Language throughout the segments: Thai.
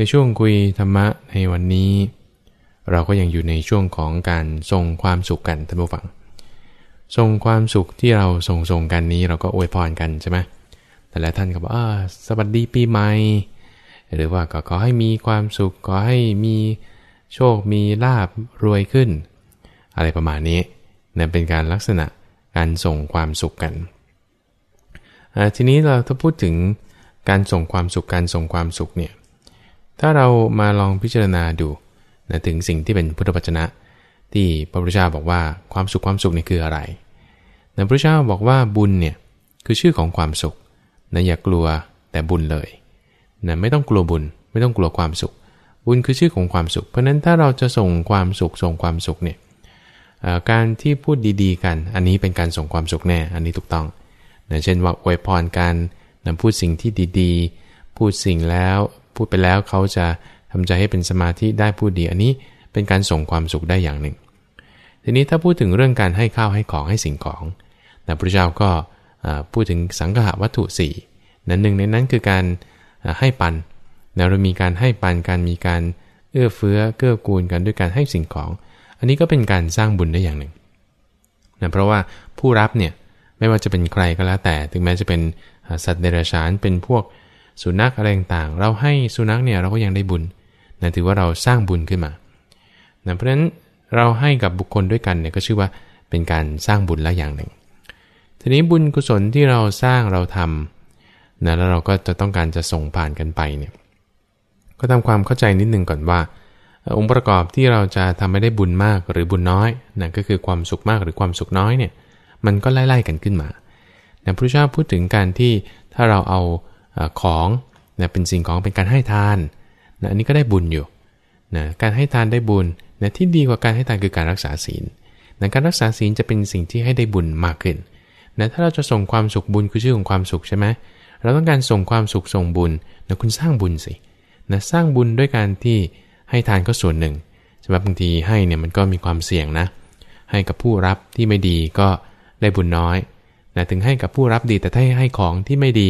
ในช่วงคุยธรรมะในวันนี้ เราก็ยังอยู่ในช่วงของการส่งความสุขกันท่านผู้ฟังส่งความสุขที่เราส่งส่งกันนี้เราก็อวยพรกันใช่ไหมแต่ละท่านก็บอกอ่าสวัสดีปีใหม่หรือว่าก็ขอให้มีความสุขขอให้มีโชคมีลาบรวยขึ้น อะไรประมาณนี้นั่นเป็นการลักษณะการส่งความสุขกันทีนี้เราถ้าพูดถึงการส่งความสุขการส่งความสุขเนี่ย ถ้าเรามาลองพิจารณาดูนะถึงสิ่งที่เป็นพุทธวจนะ ที่พระพุทธเจ้าบอกว่าความสุขความสุขนี่คืออะไรนะพระพุทธเจ้าบอกว่าบุญเนี่ยคือชื่อของความสุขนะอย่ากลัวแต่บุญเลยนะไม่ต้องกลัวบุญ ไม่ต้องกลัวความสุข บุญคือชื่อของความสุข เพราะนั้นถ้าเราจะส่งความสุขส่งความสุขเนี่ยการที่พูดดีๆ กัน อันนี้เป็นการส่งความสุขแน่ อันนี้ถูกต้องนะเช่นว่าอวยพรกันนะพูดสิ่งที่ดีๆ พูดสิ่งแล้ว พูดไปแล้วเขาจะทำใจให้เป็นสมาธิได้พูดดีอันนี้เป็นการส่งความสุขได้อย่างหนึ่ง ทีนี้ถ้าพูดถึงเรื่องการให้ข้าวให้ของให้สิ่งของนะพระเจ้าก็พูดถึงสังฆะวัตถุ4นั้นหนึ่งในนั้นคือการให้ปันนะเรามีการให้ปันการมีการเอื้อเฟื้อเกื้อกูลกันด้วยการให้สิ่งของ อันนี้ก็เป็นการสร้างบุญได้อย่างหนึ่งนะเพราะว่าผู้รับเนี่ยไม่ว่าจะเป็นใครก็แล้วแต่ ถึงแม้จะเป็นสัตว์เดรัจฉานเป็นพวก สุนัขอะไรต่างๆ เราให้สุนัขเนี่ยเราก็ยังได้บุญนะถือว่าเราสร้างบุญขึ้นมานะเพราะฉะนั้นเราให้กับบุคคลด้วยกันเนี่ยก็ชื่อว่าเป็นการสร้างบุญละอย่างหนึ่ง ทีนี้บุญกุศลที่เราสร้างเราทำนะแล้วเราก็จะต้องการจะส่งผ่านกันไปเนี่ยก็ทำความเข้าใจนิดนึงก่อนว่า องค์ประกอบที่เราจะทำให้ได้บุญมากหรือบุญน้อยนะก็คือความสุขมากหรือความสุขน้อยเนี่ยมันก็ไล่ๆกันขึ้นมานะพระเจ้าพูดถึงการที่ถ้าเราเอา ของนะเป็นสิ่งของเป็นการให้ทานนะอันนี้ก็ได้บุญอยู่นะการให้ทานได้บุญนะที่ดีกว่าการให้ทานคือการรักษาศีลนะการรักษาศีลจะเป็นสิ่งที่ให้ได้บุญมากขึ้นนะถ้าเราจะส่งความสุขบุญคือชื่อของความสุขใช่ไหมเราต้องการส่งความสุขส่งบุญนะคุณสร้างบุญสินะสร้างบุญด้วยการที่ให้ทานก็ส่วนหนึ่งใช่ไหมบางทีให้เนี่ยมันก็มีความเสี่ยงนะ ให้กับผู้รับที่ไม่ดีก็ได้บุญน้อยนะถึงให้กับผู้รับดีแต่ถ้าให้ของที่ไม่ดี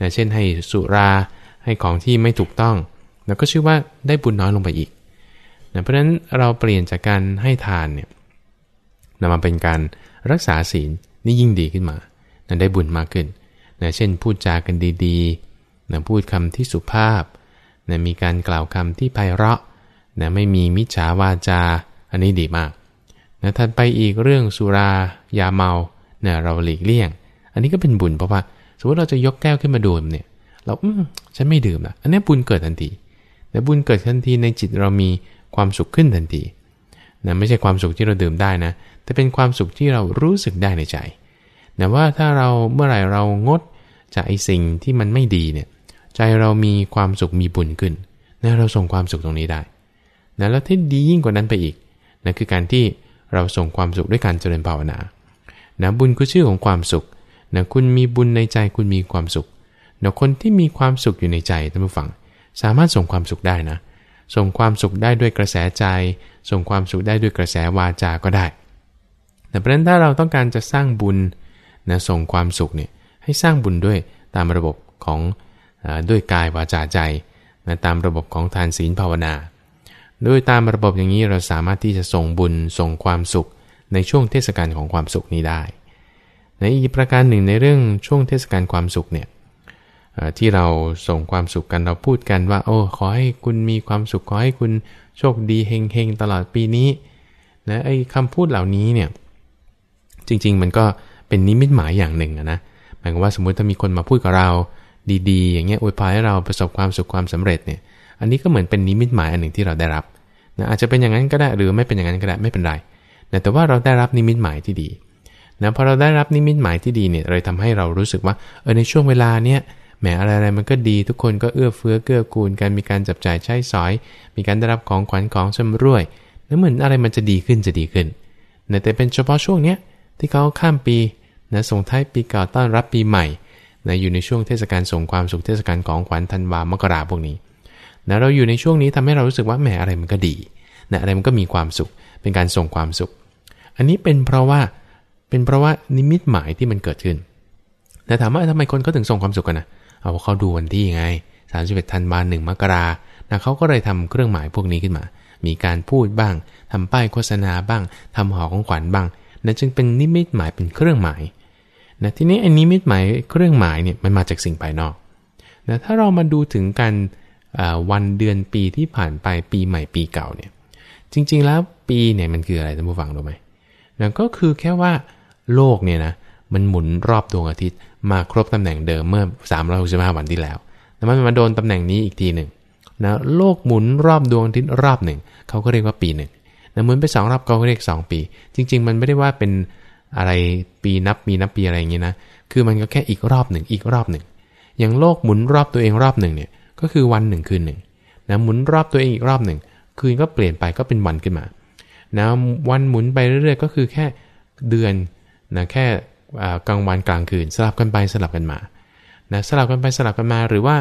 นะเช่นให้สุราให้ของที่ไม่ถูกต้องนะก็ชื่อว่าได้บุญน้อยลงไปอีกนะเพราะฉะนั้นเราเปลี่ยนจากการให้ทานเนี่ยนำมาเป็นการรักษาศีลนี่ยิ่งดีขึ้นมานะได้บุญมากขึ้นนะเช่นพูดจากันดีๆนะพูดคำที่สุภาพนะมีการกล่าวคำที่ไพเราะนะไม่มีมิจฉาวาจา อันนี้ดีมากนะถัดไปอีกเรื่องสุรายาเมาเนี่ยเราหลีกเลี่ยง อันนี้ก็เป็นบุญเพราะว่า สมมติเราจะยกแก้วขึ้นมาดื่มเนี่ย เราอืมฉันไม่ดื่มละอันนี้บุญเกิดทันทีแต่บุญเกิดทันทีในจิตเรามีความสุขขึ้นทันทีนะไม่ใช่ความสุขที่เราดื่มได้นะ แต่เป็นความสุขที่เรารู้สึกได้ในใจนะว่าถ้าเราเมื่อไหร่เรางดจากไอ้สิ่งที่มันไม่ดีเนี่ย ใจเรามีความสุขมีบุญขึ้นนะเราส่งความสุขตรงนี้ได้นะแล้วที่ดียิ่งกว่านั้นไปอีกนะคือการที่เราส่งความสุขด้วยการเจริญภาวนานะบุญคือชื่อของความสุข นะคุณมีบุญในใจคุณมีความสุขนะคนที่มีความสุขอยู่ในใจท่านผู้ฟัง สามารถส่งความสุขได้นะ ส่งความสุขได้ด้วยกระแสใจ ส่งความสุขได้ด้วยกระแสวาจาก็ได้ แต่เพราะนั้นถ้าเราต้องการจะสร้างบุญนะส่งความสุขเนี่ยให้สร้างบุญด้วยตามระบบของอด้วยกายวาจาใจนะตามระบบของทานศีลภาวนา ด้วยตามระบบอย่างนี้เราสามารถที่จะส่งบุญส่งความสุขในช่วงเทศกาลของความสุขนี้ได้ ในอีกประการหนึ่งในเรื่องช่วงเทศกาลความสุขเนี่ยที่เราส่งความสุขกันเราพูดกันว่า โอ้ขอให้คุณมีความสุขขอให้คุณโชคดีเฮงๆตลอดปีนี้นะไอ้คำพูดเหล่านี้เนี่ยจริง ๆ มันก็เป็นนิมิตหมายอย่างหนึ่งนะหมายความว่าสมมุติถ้ามีคนมาพูดกับเราดีๆ อย่างเงี้ยอวยพรให้เราประสบความสุขความสำเร็จเนี่ย อันนี้ก็เหมือนเป็นนิมิตหมายอันหนึ่งที่เราได้รับนะอาจจะเป็นอย่างนั้นก็ได้หรือไม่เป็นอย่างนั้นก็ได้ไม่เป็นไรนะแต่ว่าเราได้รับนิมิตหมายที่ดี นะพอเราได้รับนิมิตหมายที่ดีเนี่ยเลยทำให้เรารู้สึกว่าเออในช่วงเวลาเนี้ยแหมอะไรอะไรมันก็ดีทุกคนก็เอื้อเฟื้อเกื้อกูลกันมีการจับจ่ายใช้สอย มีการได้รับของขวัญของชำรวยนั่นเหมือนอะไรมันจะดีขึ้นจะดีขึ้นนะแต่เป็นเฉพาะช่วงเนี้ยที่เขาข้ามปีนะส่งท้ายปีเก่าต้อนรับปีใหม่นะอยู่ในช่วงเทศกาลส่งความสุขเทศกาลของขวัญธันวามกราพวกนี้นะเราอยู่ในช่วงนี้ทำให้เรารู้สึกว่าแหมอะไรมันก็ดีนะอะไรมันก็มีความสุข เป็นการส่งความสุข อันนี้เป็นเพราะว่า เป็นเพราะว่านิมิตหมายที่มันเกิดขึ้น แต่ถามว่าทำไมคนเขาถึงส่งความสุขกันนะเอาเขาดูวันที่ไงสามสิบเอ็ดธันวาหนึ่งมกรานะเขาก็เลยทำเครื่องหมายพวกนี้ขึ้นมา มีการพูดบ้างทำป้ายโฆษณาบ้างทำห่อของขวัญบ้างนะจึงเป็นนิมิตหมายเป็นเครื่องหมายนะทีนี้ไอ้นิมิตหมายเครื่องหมายเนี่ยมันมาจากสิ่งภายนอกนะถ้าเรามาดูถึงการวันเดือนปีที่ผ่านไปปีใหม่ปีเก่าเนี่ยจริงๆแล้วปีเนี่ยมันคืออะไรท่านผู้ฟังรู้ไหมนะก็คือแค่ว่า โลกเนี่ยนะมันหมุนรอบดวงอาทิตย์มาครบตำแหน่งเดิมเมื่อ365วันที่แล้วแล้วมันมาโดนตำแหน่งนี้อีกทีหนึ่งนะโลกหมุนรอบดวงอาทิตย์รอบหนึ่งเขาก็เรียกว่าปีหนึ่งนะหมุนไปสองรอบเขาก็เรียกสองปี จริง ๆ มันไม่ได้ว่าเป็นอะไรปีนับปีนับปีอะไรอย่างเงี้ยนะคือมันก็แค่อีกรอบหนึ่งอีกรอบหนึ่งอย่างโลกหมุนรอบตัวเองรอบหนึ่งเนี่ยก็คือวันหนึ่งคืนหนึ่งนะหมุนรอบตัวเองอีกรอบหนึ่งคืนก็เปลี่ยนไปก็เป็นวันขึ้นมานะวันหมุนไปเรื่อยๆ ก็คือแค่เดือน นะแค่กลางวันกลางคืน สลับกันไปสลับกันมานะสลับกันไปสลับกันมาหรือว่า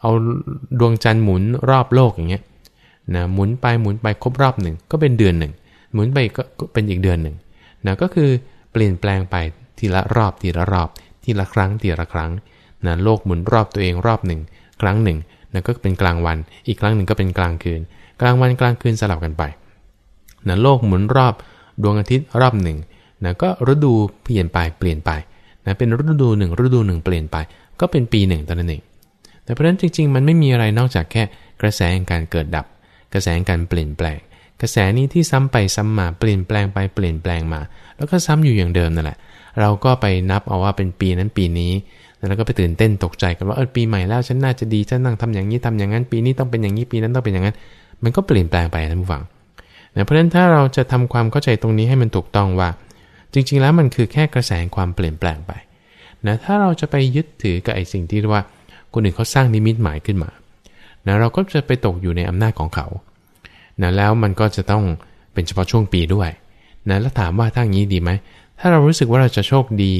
เอาดวงจันทร์หมุนรอบโลกอย่างเงี้ยนะหมุนไปหมุนไปครบรอบหนึ่งก็เป็นเดือนหนึ่ง หมุนไปก็เป็นอีกเดือนหนึ่งนะก็คือเปลี่ยนแปลงไปทีละรอบทีละรอบ ทีละครั้งทีละครั้งนะโลกหมุนรอบตัวเองรอบหนึ่งครั้งหนึ่งนะก็เป็นกลางวัน อีกครั้งหนึ่งก็เป็นกลางคืน กลางวันกลางคืนสลับกันไปนะโลกหมุนรอบดวงอาทิตย์รอบหนึ่ง นะก็ฤดูเปลี่ยนไปเปลี่ยนไปนะเป็นฤดูหนึ่งฤดูหนึ่งเปลี่ยนไป ก็เป็นปีหนึ่งตอนนั้นเองแต่เพราะฉะนั้นจริง ๆ มันไม่มีอะไรนอกจากแค่กระแสแห่งการเกิดดับ กระแสแห่งการเปลี่ยนแปลง กระแสนี้ที่ซ้ำไปซ้ำมาเปลี่ยนแปลงไปเปลี่ยนแปลงมา แล้วก็ซ้ำอยู่อย่างเดิมนั่นแหละ เราก็ไปนับเอาว่าเป็นปีนั้นปีนี้ แล้วก็ไปตื่นเต้นตกใจกันว่าเออปีใหม่แล้วฉันน่าจะดีฉันนั่งทำอย่างนี้ทำอย่างนั้นปีนี้ต้องเป็นอย่างนี้ปีนั้นต้องเป็นอย่างนั้น มันก็เปลี่ยนแปลงไปท่านผู้ฟังเพราะฉะนั้นถ้าเราจะทำความเข้าใจตรงนี้ให้มันถูกต้องว่า จริงๆแล้วมันคือแค่กระแสความเปลี่ยนแปลงไปนะถ้าเราจะไปยึดถือกับไอ้สิ่งที่เรียกว่าคนอื่นเขาสร้างนิมิตหมายขึ้นมานะเราก็จะไปตกอยู่ในอำนาจของเขานะแล้วมันก็จะต้องเป็นเฉพาะช่วงปีด้วยนะแล้วถามว่าถ้าอย่างนี้ดีไหม ถ้าเรารู้สึกว่าเราจะโชคดี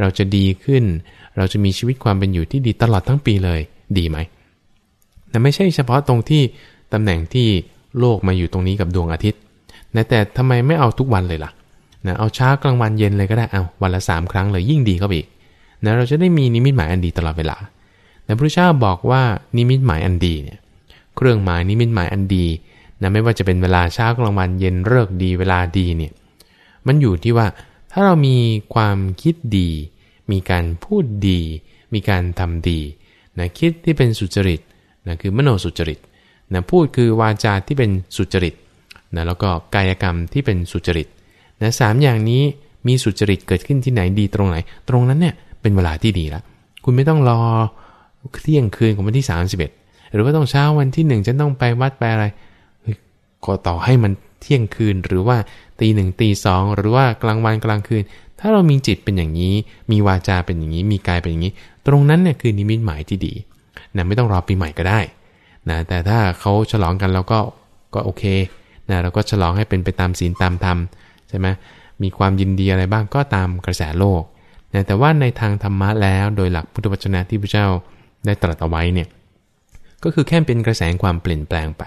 เราจะดีขึ้น เราจะมีชีวิตความเป็นอยู่ที่ดีตลอดทั้งปีเลย ดีไหมนะไม่ใช่เฉพาะตรงที่ตำแหน่งที่โลกมาอยู่ตรงนี้กับดวงอาทิตย์นะแต่ทำไมไม่เอาทุกวันเลยล่ะ นะเอาเช้ากลางวันเย็นเลยก็ได้เอาวันละ3ครั้งเลยยิ่งดีเข้าไปอีกนะเราจะได้มีนิมิตหมายอันดีตลอดเวลาแต่พระเจ้าบอกว่านิมิตหมายอันดีเนี่ยเครื่องหมายนิมิตหมายอันดีนะไม่ว่าจะเป็นเวลาเช้ากลางวันเย็นเลิกดีเวลาดีเนี่ยมันอยู่ที่ว่าถ้าเรามีความคิดดี มีการพูดดี มีการทำดีนะคิดที่เป็นสุจริตนะคือมโนสุจริตนะพูดคือวาจาที่เป็นสุจริตนะแล้วก็กายกรรมที่เป็นสุจริต นะสามอย่างนี้มีสุจริตเกิดขึ้นที่ไหนดีตรงไหน ตรงนั้นเนี่ยเป็นเวลาที่ดีแล้วคุณไม่ต้องรอเที่ยงคืนของวันที่ 31 หรือว่าต้องเช้าวันที่หนึ่งฉันต้องไปวัดไปอะไรก็ต่อให้มันเที่ยงคืนหรือว่าตีหนึ่งตีสองหรือว่ากลางวันกลางคืน ถ้าเรามีจิตเป็นอย่างนี้ มีวาจาเป็นอย่างนี้ มีกายเป็นอย่างนี้ ตรงนั้นเนี่ยคือนิมิตหมายที่ดีนะไม่ต้องรอปีใหม่ก็ได้นะแต่ถ้าเขาฉลองกันเราก็ก็โอเคนะเราก็ฉลองให้เป็นไปตามศีลตามธรรม ใช่ไหมมีความยินดีอะไรบ้างก็ตามกระแสโลกนะแต่ว่าในทางธรรมะแล้วโดยหลักพุทธวจนะที่พระเจ้าได้ตรัสเอาไว้เนี่ยก็คือแค่เป็นกระแสความเปลี่ยนแปลงไป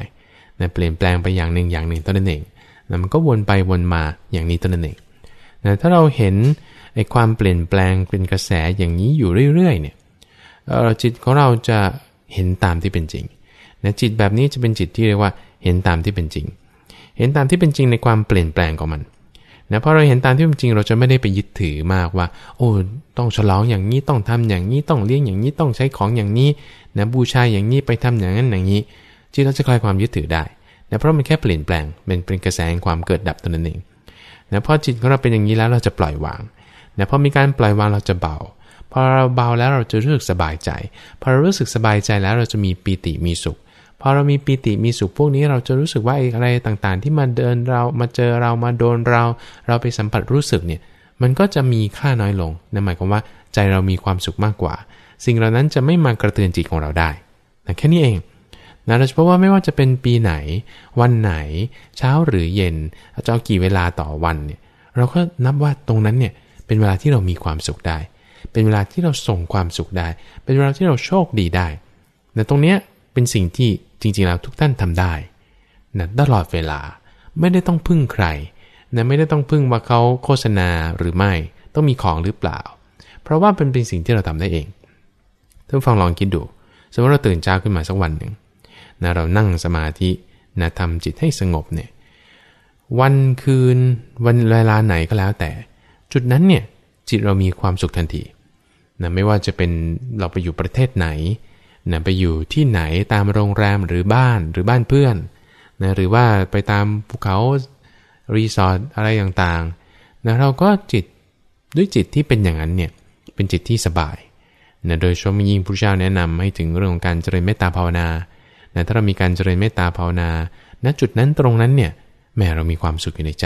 นะเปลี่ยนแปลงไปอย่างหนึ่งอย่างหนึ่งเท่านั้นเองนะมันก็วนไปวนมาอย่างนี้เท่านั้นเองนะถ้าเราเห็นไอ้ความเปลี่ยนแปลงเป็นกระแสอย่างนี้อยู่เรื่อยๆเนี่ยจิตของเราจะเห็นตามที่เป็นจริงนะจิตแบบนี้จะเป็นจิตที่เรียกว่าเห็นตามที่เป็นจริง เห็นตามที่เป็นจริงในความเปลี่ยนแปลงของมัน นะพอเราเห็นตามที่เป็นจริงเราจะไม่ได้ไปยึดถือมากว่า โอ้ต้องฉลองอย่างนี้ต้องทำอย่างนี้ต้องเลี้ยงอย่างนี้ต้องใช้ของอย่างนี้นะบูชายอย่างนี้ไปทำอย่างนั้นอย่างนี้จิตเราจะคลายความยึดถือได้นะเพราะมันแค่เปลี่ยนแปลงเป็นเป็นกระแสแห่งความเกิดดับตัวนั้นเองนะพอจิตของเราเป็นอย่างนี้แล้วเราจะปล่อยวางนะพอมีการปล่อยวางเราจะเบาพอเราเบาแล้วเราจะรู้สึกสบายใจ พอเรารู้สึกสบายใจแล้วเราจะมีปีติมีสุข พอเรามีปีติมีสุขพวกนี้เราจะรู้สึกว่าอะไรต่างๆ ที่มาเดินเรามาเจอเรามาโดนเรา เราไปสัมผัสรู้สึกเนี่ยมันก็จะมีค่าน้อยลงนั่นหมายความว่าใจเรามีความสุขมากกว่า สิ่งเหล่านั้นจะไม่มากระเตือนจิตของเราได้นะแค่นี้เองนะโดยเฉพาะว่าไม่ว่าจะเป็นปีไหน วันไหน เช้าหรือเย็นจะเอากี่เวลาต่อวันเนี่ยเราก็นับว่าตรงนั้นเนี่ยเป็นเวลาที่เรามีความสุขได้ เป็นเวลาที่เราส่งความสุขได้ เป็นเวลาที่เราโชคดีได้แต่ตรงเนี้ย เป็นสิ่งที่จริงๆแล้วทุกท่านทำได้นะตลอดเวลาไม่ได้ต้องพึ่งใครนะไม่ได้ต้องพึ่งว่าเขาโฆษณาหรือไม่ต้องมีของหรือเปล่า เพราะว่าเป็นเป็นสิ่งที่เราทำได้เองท่านฟังลองคิดดูสมมติเราตื่นเช้าขึ้นมาสักวันหนึ่งนะเรานั่งสมาธินะทำจิตให้สงบเนี่ยวันคืนวันเวลาไหนก็แล้วแต่ จุดนั้นเนี่ยจิตเรามีความสุขทันทีนะไม่ว่าจะเป็นเราไปอยู่ประเทศไหน นะไปอยู่ที่ไหนตามโรงแรมหรือบ้านหรือบ้านเพื่อนนะหรือว่าไปตามภูเขารีสอร์ทอะไรต่างๆนะเราก็จิตด้วยจิตที่เป็นอย่างนั้นเนี่ยเป็นจิตที่สบายนะโดยชมยิ่งพระเจ้าแนะนำให้ถึงเรื่องของการเจริญเมตตาภาวนานะถ้าเรามีการเจริญเมตตาภาวนา ณจุดนั้นตรงนั้นเนี่ยแม่เรามีความสุขอยู่ในใจ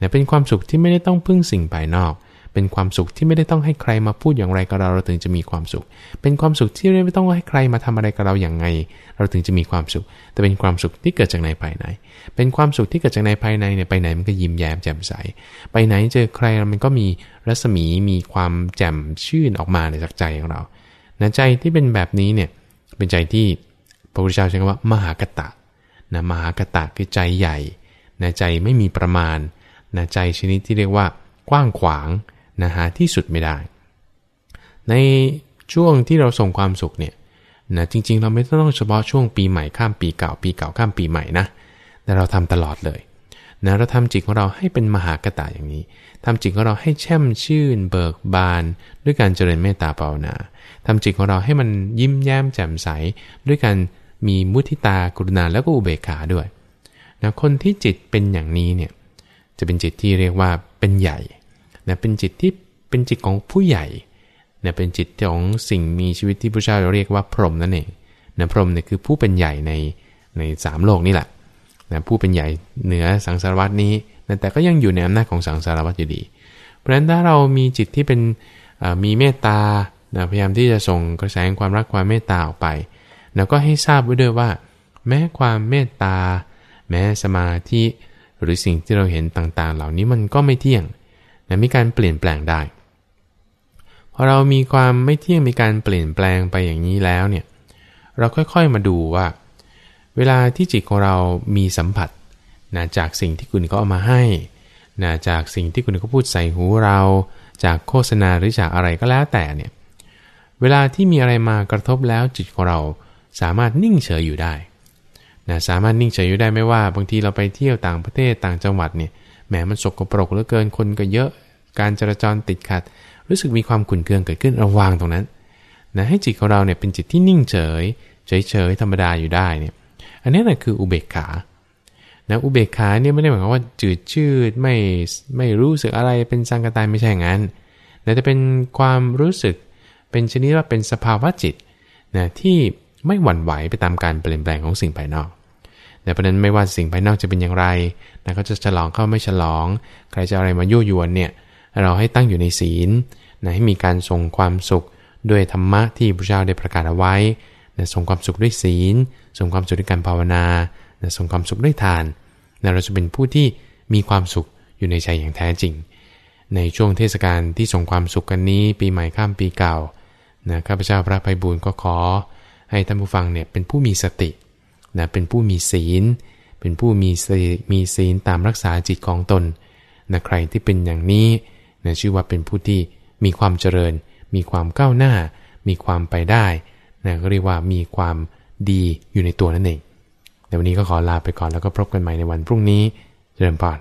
นะเป็นความสุขที่ไม่ได้ต้องพึ่งสิ่งภายนอก เป็นความสุขที่ไม่ได้ต้องให้ใครมาพูดอย่างไรกับเราเราถึงจะมีความสุข เป็นความสุขที่ไม่ต้องให้ใครมาทำอะไรกับเราอย่างไง เราถึงจะมีความสุข แต่เป็นความสุขที่เกิดจากในภายใน เป็นความสุขที่เกิดจากในภายในเนี่ยไปไหนมันก็ยิ้มแย้มแจ่มใส ไปไหนเจอใครมันก็มีรัศมีมีความแจ่มชื่นออกมาในจากใจของเรานะใจที่เป็นแบบนี้เนี่ยเป็นใจที่พระพุทธเจ้าใช้คำว่ามหากตะนะมหากตะคือใจใหญ่นะใจไม่มีประมาณนะใจชนิดที่เรียกว่ากว้างขวาง นะหาที่สุดไม่ได้ ในช่วงที่เราส่งความสุขเนี่ยนะจริงๆ เราไม่ต้องเฉพาะช่วงปีใหม่ข้ามปีเก่าปีเก่าข้ามปีใหม่นะแต่เราทำตลอดเลยนะเราทำจิตของเราให้เป็นมหากตะอย่างนี้ทำจิตของเราให้แช่มชื่น เบิกบาน ด้วยการเจริญเมตตาภาวนาทำจิตของเราให้มันยิ้มแย้มแจ่มใส ด้วยการมีมุทิตากรุณาแล้วก็อุเบกขาด้วยนะคนที่จิตเป็นอย่างนี้เนี่ยจะเป็นจิตที่เรียกว่าเป็นใหญ่ นะเป็นจิตที่เป็นจิตของผู้ใหญ่นะเป็นจิตของสิ่งมีชีวิตที่พระเจ้าเรียกว่าพรหมนั่นเองนะพรหมเนี่ยคือผู้เป็นใหญ่ในในสามโลกนี่แหละนะผู้เป็นใหญ่เหนือสังสารวัตนี้นะแต่ก็ยังอยู่ในอำนาจของสังสารวัตอยู่ดี เพราะฉะนั้นถ้าเรามีจิตที่เป็นมีเมตตานะพยายามที่จะส่งกระแสความรักความเมตตาออกไป แล้วก็ให้ทราบไว้ด้วยว่า แม้ความเมตตา แม้สมาธิ หรือสิ่งที่เราเห็นต่างๆ เหล่านี้มันก็ไม่เที่ยง นะมีการเปลี่ยนแปลงได้พอเรามีความไม่เที่ยงมีการเปลี่ยนแปลงไปอย่างนี้แล้วเนี่ยเราค่อยๆมาดูว่า เวลาที่จิตของเรามีสัมผัสนะจากสิ่งที่คุณเขาเอามาให้นะจากสิ่งที่คุณเขาพูดใส่หูเรา จากโฆษณาหรือจากอะไรก็แล้วแต่เนี่ยเวลาที่มีอะไรมากระทบแล้วจิตของเราสามารถนิ่งเฉยอยู่ได้นะสามารถนิ่งเฉยอยู่ได้ไม่ว่า บางทีเราไปเที่ยวต่างประเทศต่างจังหวัดเนี่ย แหมมันสกปรกเหลือเกินคนก็เยอะ การจราจรติดขัด รู้สึกมีความขุ่นเคืองเกิดขึ้นระวางตรงนั้นนะให้จิตของเราเนี่ยเป็นจิตที่นิ่งเฉย เฉยเฉยธรรมดาอยู่ได้เนี่ยอันนี้แหละคืออุเบกขานะอุเบกขาเนี่ยไม่ได้หมายความว่าจืดชืดไม่ไม่รู้สึกอะไรเป็นสังกตายไม่ใช่งั้นแต่จะเป็นความรู้สึกเป็นชนิดว่าเป็นสภาวะจิตนะที่ไม่หวั่นไหวไปตามการเปลี่ยนแปลงของสิ่งภายนอก แต่ประเด็นไม่ว่าสิ่งภายนอกจะเป็นอย่างไรนะเขาจะฉลองเข้าไม่ฉลอง ใครจะอะไรมายั่วยวนเนี่ยเราให้ตั้งอยู่ในศีลนะให้มีการทรงความสุขด้วยธรรมะที่พระเจ้าได้ประกาศเอาไว้นะทรงความสุขด้วยศีลทรงความสุขด้วยการภาวนานะทรงความสุขด้วยทานนะเราจะเป็นผู้ที่มีความสุขอยู่ในใจอย่างแท้จริง ในช่วงเทศกาลที่ส่งความสุขกันนี้ ปีใหม่ข้ามปีเก่านะข้าพเจ้าพระภัยบุญก็ขอ ให้ท่านผู้ฟังเนี่ยเป็นผู้มีสติ นะเป็นผู้มีศีล เป็นผู้มีมีศีลตามรักษาจิตของตนนะใครที่เป็นอย่างนี้นะชื่อว่าเป็นผู้ที่มีความเจริญ มีความก้าวหน้า มีความไปได้นะก็เรียกว่ามีความดีอยู่ในตัวนั่นเองแต่วันนี้ก็ขอลาไปก่อนแล้วก็พบกันใหม่ในวันพรุ่งนี้เจริญพร